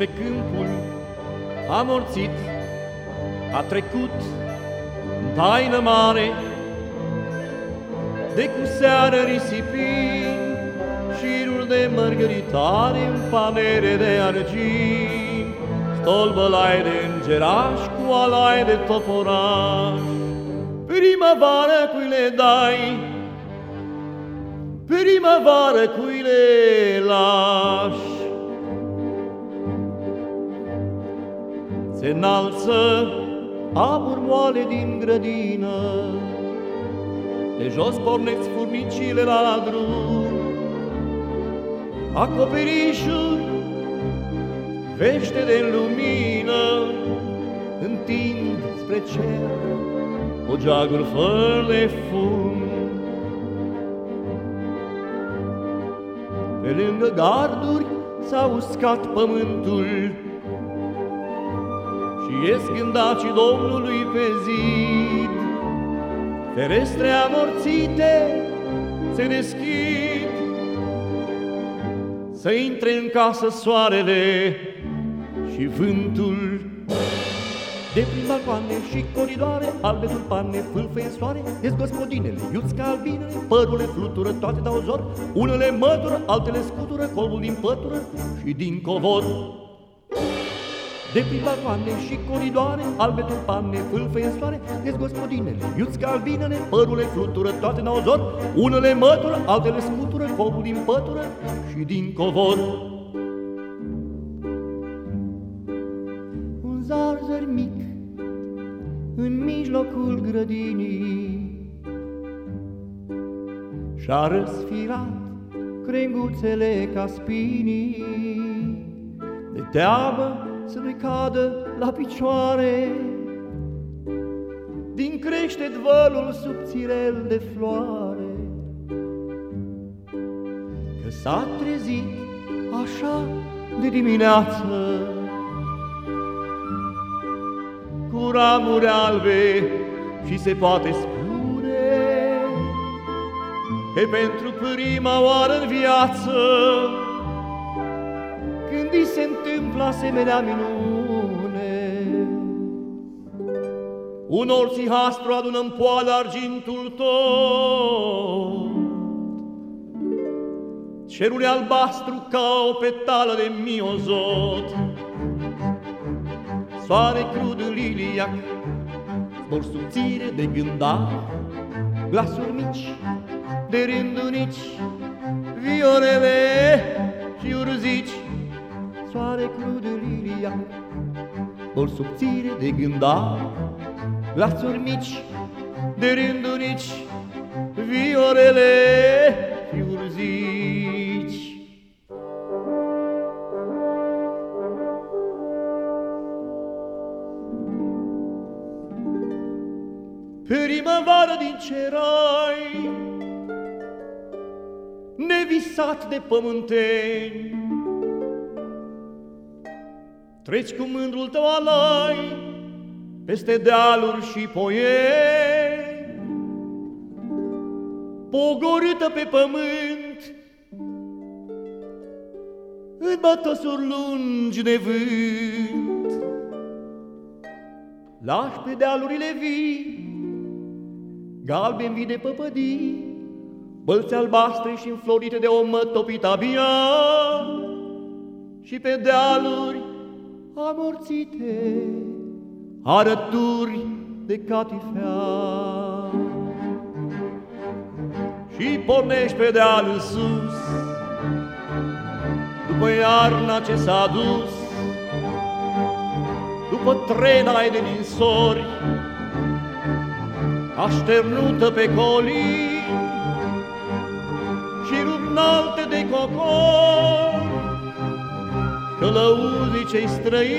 sus pe câmpul amorțit, a trecut în taină mare, de cu seară risipind șirul de mărgăritare în panere de argint, stolbălai de îngeraș cu alai de toporaș. Primăvară cui le dai, primăvară cui le lași. Se înalță abur moale din grădină, de jos porneți furnicile la drum, acoperișul vește de lumină, întind spre cer o geaguri fără de fum. Pe lângă garduri s-a uscat pământul și ies gândacii Domnului pe zid. Ferestre amorțite se deschid, să intre în casă soarele și vântul. De prin balcoane și coridoare, albe tulpane, fâlfăie în soare, ies gospodinele, iuți ca albinele, părule flutură, toate dau zor, unele mătură, altele scutură, colbul din pătură și din covor. De prin balcoane și coridoare, albe tulpane, fâlfăie în soare, ies gospodinele, iuți ca albinele, părule flutură, toate dau zor, unele mătură, altele scutură, colbul din pătură și din covor. Un zarzăr mic în mijlocul grădinii Și-a răsfirat crenguțele ca spinii De teamă să nu cadă la picioare. Din crește vălul subțirel de floare. Că s-a trezit așa de dimineață. Cu ramuri albe și se poate spune că pentru prima oară în viață când îi se întâmplă asemenea minune. Un orțihastru adună în poală argintul tot, Cerul albastru ca o petală de miozot, soare crud în liliac, zbor subțire de gânda, glasuri mici, de rândunici, viorele și urzici, soare crud în liliac, zbor subțire de gânda, glasuri mici, de rândunici, viorele și urzici. Primăvară din cerai, nevisat de pământeni, Treci cu mândrul tău alai peste dealuri și poieni, pogorâtă pe pământ, în bătăsuri lungi de vânt. Lași pe dealurile vii, galben vii de păpădii, bălți albastre și înflorite de o mătopită abia, și pe dealuri amorțite, arături de catifea. Și pornești pe deal în sus, după iarna ce s-a dus, după trenai de ninsori, așternută pe colii și rupnalte de cocori, călăuzii cei străini,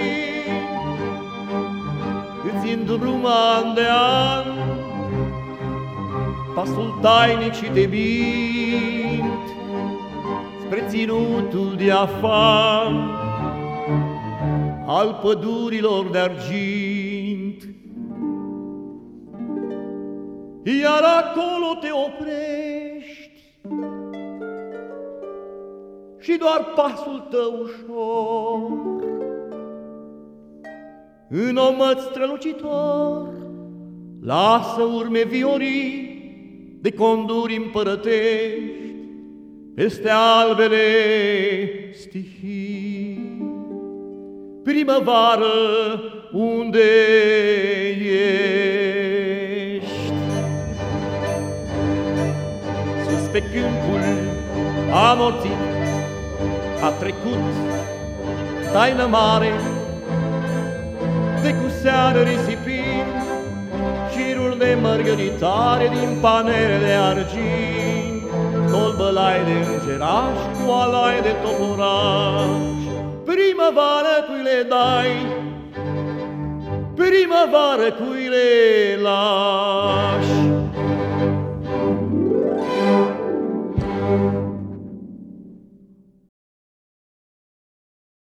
îți îndrum an de an, pasul tainic și de mint, spre ținutul diafan al pădurilor de argint. Iar acolo te oprești și doar pasul tău ușor în omăt strălucitor, lasă urme viorii de conduri împărătești peste albele stihii. Primăvară, unde ești? Sus pe câmpul amorțit a trecut taină mare de cu seară risipind șirul de mărgăritare din panele de argint, tolbălai de îngeraș cu alai de toporaș. Primăvară cui le dai, primăvară cui le lași.